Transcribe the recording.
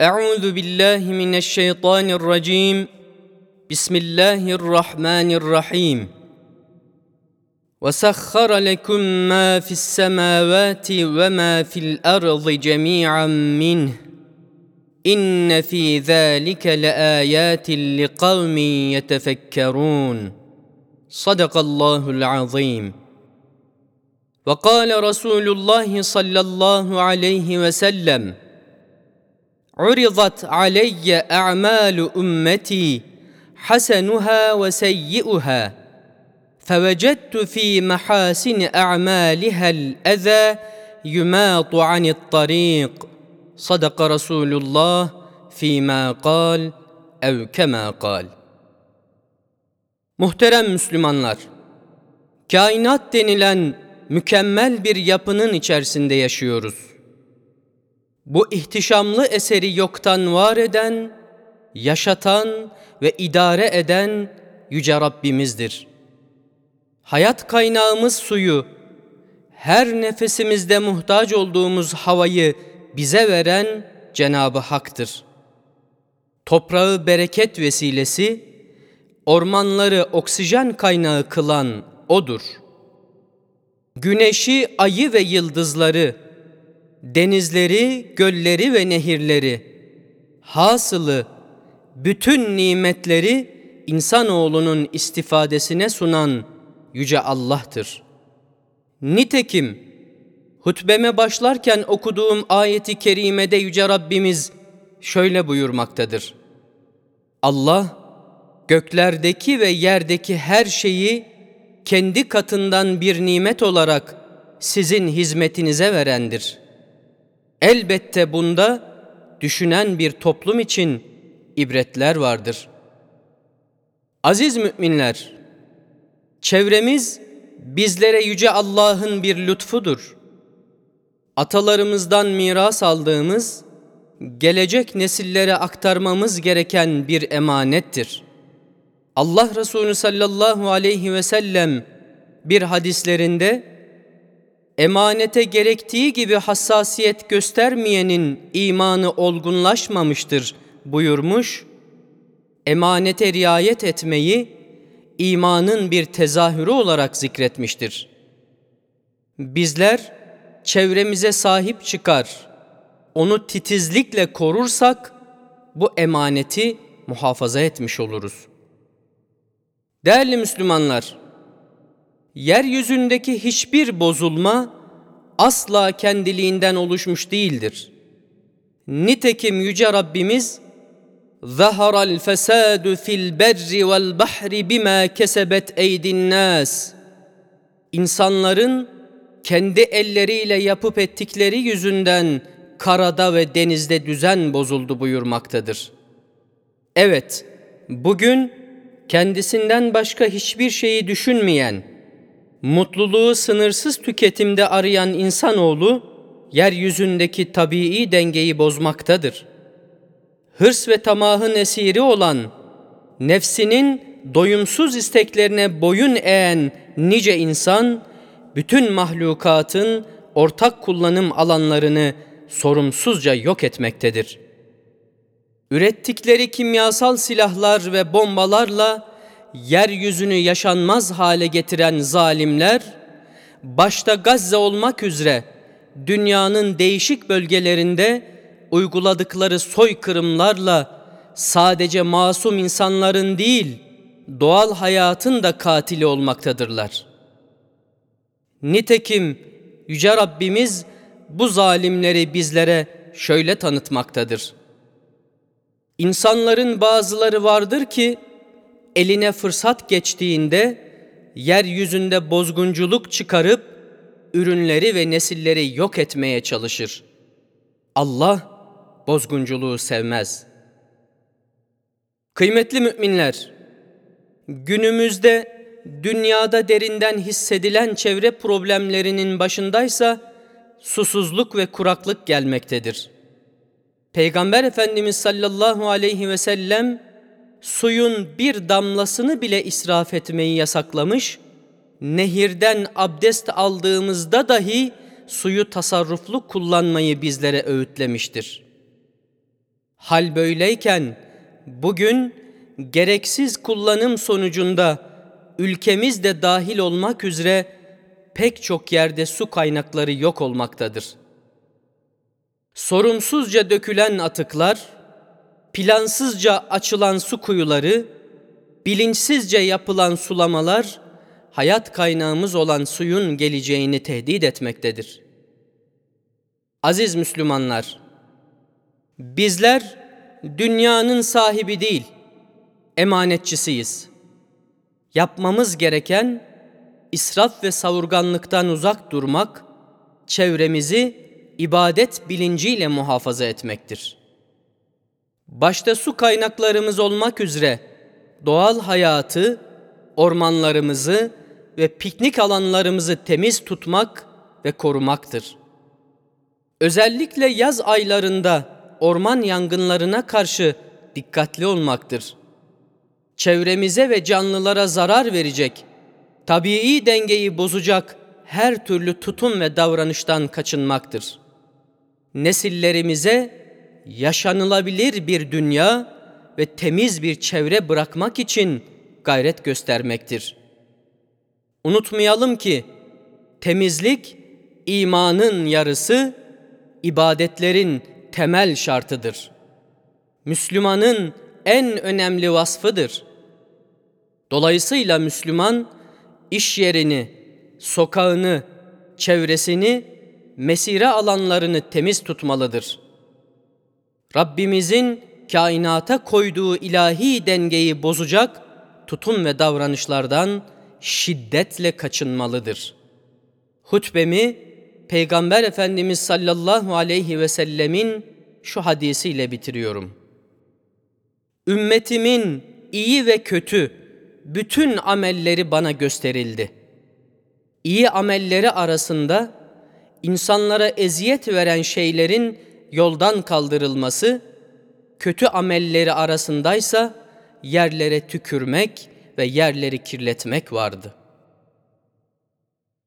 أعوذ بالله من الشيطان الرجيم. بسم الله الرحمن الرحيم. وسخر لكم ما في السماوات وما في الأرض جميعا منه. إن في ذلك لآيات لقوم يتفكرون. صدق الله العظيم. وقال رسول الله صلى الله عليه وسلم عرضت علي اعمال امتي حسنها وسيئها فوجدت في محاسن اعمالها الاذى يماط عن الطريق صدق رسول الله فيما قال او كما قال Muhterem Müslümanlar, kainat denilen mükemmel bir yapının içerisinde yaşıyoruz. Bu ihtişamlı eseri yoktan var eden, yaşatan ve idare eden Yüce Rabbimizdir. Hayat kaynağımız suyu, her nefesimizde muhtaç olduğumuz havayı bize veren Cenabı Hak'tır. Toprağı bereket vesilesi, ormanları oksijen kaynağı kılan O'dur. Güneşi, ayı ve yıldızları, denizleri, gölleri ve nehirleri, hasılı bütün nimetleri insanoğlunun istifadesine sunan Yüce Allah'tır. Nitekim hutbeme başlarken okuduğum ayeti kerimede Yüce Rabbimiz şöyle buyurmaktadır. Allah, göklerdeki ve yerdeki her şeyi kendi katından bir nimet olarak sizin hizmetinize verendir.'' Elbette bunda düşünen bir toplum için ibretler vardır. Aziz müminler, çevremiz bizlere yüce Allah'ın bir lütfudur. Atalarımızdan miras aldığımız, gelecek nesillere aktarmamız gereken bir emanettir. Allah Resulü sallallahu aleyhi ve sellem bir hadislerinde emanete gerektiği gibi hassasiyet göstermeyenin imanı olgunlaşmamıştır buyurmuş, emanete riayet etmeyi imanın bir tezahürü olarak zikretmiştir. Bizler çevremize sahip çıkar, onu titizlikle korursak bu emaneti muhafaza etmiş oluruz. Değerli Müslümanlar, yeryüzündeki hiçbir bozulma asla kendiliğinden oluşmuş değildir. Nitekim Yüce Rabbimiz ظَهَرَ الْفَسَادُ فِي الْبَرِّ وَالْبَحْرِ بِمَا كَسَبَتْ اَيْدِ النَّاسِ İnsanların kendi elleriyle yapıp ettikleri yüzünden karada ve denizde düzen bozuldu buyurmaktadır. Evet, bugün kendisinden başka hiçbir şeyi düşünmeyen, mutluluğu sınırsız tüketimde arayan insanoğlu, yeryüzündeki tabii dengeyi bozmaktadır. Hırs ve tamahın esiri olan, nefsinin doyumsuz isteklerine boyun eğen nice insan, bütün mahlukatın ortak kullanım alanlarını sorumsuzca yok etmektedir. Ürettikleri kimyasal silahlar ve bombalarla yeryüzünü yaşanmaz hale getiren zalimler, başta Gazze olmak üzere dünyanın değişik bölgelerinde uyguladıkları soykırımlarla sadece masum insanların değil, doğal hayatın da katili olmaktadırlar. Nitekim Yüce Rabbimiz bu zalimleri bizlere şöyle tanıtmaktadır. İnsanların bazıları vardır ki, eline fırsat geçtiğinde yeryüzünde bozgunculuk çıkarıp ürünleri ve nesilleri yok etmeye çalışır. Allah bozgunculuğu sevmez. Kıymetli müminler, günümüzde dünyada derinden hissedilen çevre problemlerinin başındaysa susuzluk ve kuraklık gelmektedir. Peygamber Efendimiz sallallahu aleyhi ve sellem suyun bir damlasını bile israf etmeyi yasaklamış, nehirden abdest aldığımızda dahi suyu tasarruflu kullanmayı bizlere öğütlemiştir. Hal böyleyken bugün gereksiz kullanım sonucunda ülkemiz de dahil olmak üzere pek çok yerde su kaynakları yok olmaktadır. Sorumsuzca dökülen atıklar, plansızca açılan su kuyuları, bilinçsizce yapılan sulamalar hayat kaynağımız olan suyun geleceğini tehdit etmektedir. Aziz Müslümanlar, bizler dünyanın sahibi değil, emanetçisiyiz. Yapmamız gereken israf ve savurganlıktan uzak durmak, çevremizi ibadet bilinciyle muhafaza etmektir. Başta su kaynaklarımız olmak üzere doğal hayatı, ormanlarımızı ve piknik alanlarımızı temiz tutmak ve korumaktır. Özellikle yaz aylarında orman yangınlarına karşı dikkatli olmaktır. Çevremize ve canlılara zarar verecek, tabii dengeyi bozacak her türlü tutum ve davranıştan kaçınmaktır. Nesillerimize yaşanılabilir bir dünya ve temiz bir çevre bırakmak için gayret göstermektir. Unutmayalım ki temizlik imanın yarısı, ibadetlerin temel şartıdır. Müslümanın en önemli vasfıdır. Dolayısıyla Müslüman iş yerini, sokağını, çevresini, mesire alanlarını temiz tutmalıdır. Rabbimizin kainata koyduğu ilahi dengeyi bozacak tutum ve davranışlardan şiddetle kaçınmalıdır. Hutbemi Peygamber Efendimiz sallallahu aleyhi ve sellemin şu hadisiyle bitiriyorum. Ümmetimin iyi ve kötü bütün amelleri bana gösterildi. İyi amelleri arasında insanlara eziyet veren şeylerin yoldan kaldırılması, kötü amelleri arasındaysa yerlere tükürmek ve yerleri kirletmek vardı.''